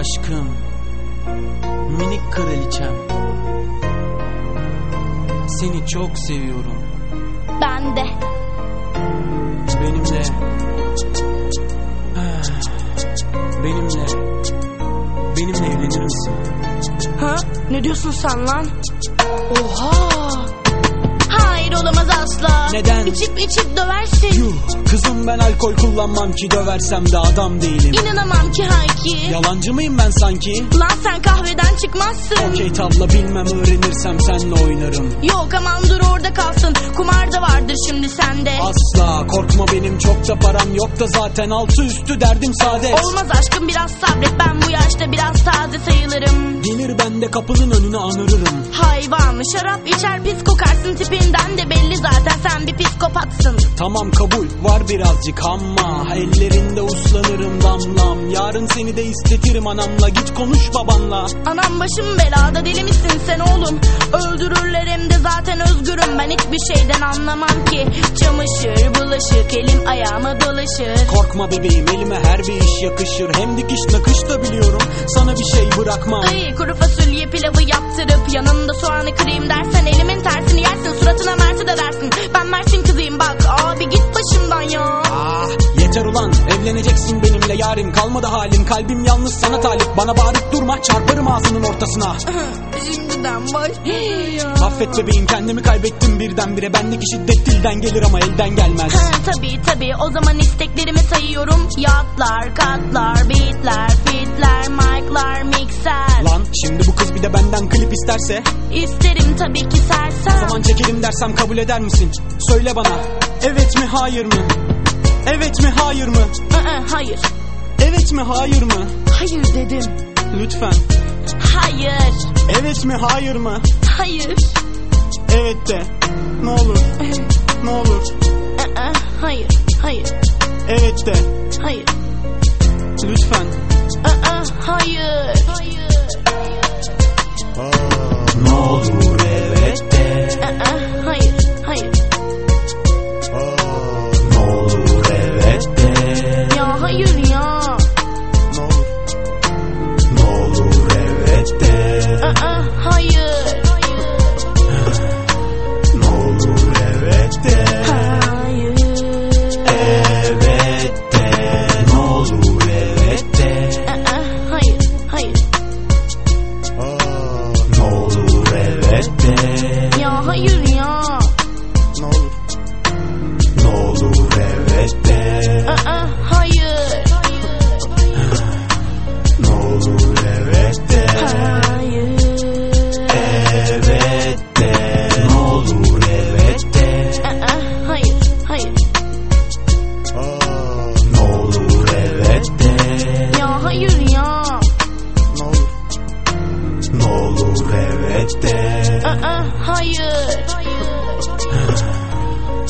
aşkım Minik kraliçem Seni çok seviyorum Ben de. Benimle Benimle Benimle evlenir misin? Ha? Ne diyorsun sen lan? Oha! Hayır olamaz asla. Neden? İçip içip döversin. Yuh kızım ben alkol kullanmam ki döversem de adam değilim İnanamam ki Hayki. Yalancı mıyım ben sanki? Lan sen kahveden çıkmazsın. Okey tabla bilmem öğrenirsem senle oynarım Yok aman dur orada kalsın. Kumar da vardır şimdi sende. Asla korkma benim çok da param yok da zaten altı üstü derdim saadet Olmaz aşkım biraz sabret. Ben bu yaşta biraz taze sayılırım. Gelir ben de kapının önüne anırırım Hayvan şarap içer pis kokarsın tipinden de belli zaten sen bir psikopatsın. Tamam kabul. Var birazcık ama Ellerinde uslanırım damlam. Yarın seni de istetirim anamla. Git konuş babanla. Anam başım belada deli misin sen oğlum? Öldürürler hem de zaten özgürüm. Ben hiçbir şeyden anlamam ki. Çamaşır bulaşık elim ayağıma dolaşır. Korkma bebeğim elime her bir iş yakışır. Hem dikiş nakış da biliyorum. Sana bir şey bırakmam. Ay kuru fasulye pilavı yaptırıp Yanında soğanı kırayım dersen Elimin tersini yersin. Suratına mersi de dersin. Ben Mert'in kızıyım bak. Abi git başımdan ya. Ah yeter ulan evleneceksin benimle yarim Kalmadı halim kalbim yalnız sana talip. Bana bağırıp durma çarparım ağzının ortasına. Şimdiden başlıyor Affet bebeğim kendimi kaybettim birdenbire. Bendeki şiddet dilden gelir ama elden gelmez. Ha, tabii tabii. O zaman isteklerimi sayıyorum. Yatlar, katlar, beatler, fitler, mic'lar, mikser şimdi bu kız bir de benden klip isterse? İsterim tabii ki O sersem zaman çekelim dersem kabul eder misin? Söyle bana. Evet mi hayır mı? Evet mi hayır mı? Aa, Hayır, Evet mi hayır mı? hayır dedim. Lütfen. Hayır, evet mi hayır mı? hayır. Evet de. Ne olur. Ne olur. Aa, Hayır, hayır, evet de de Aa, hayır.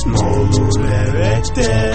Ne olur evet de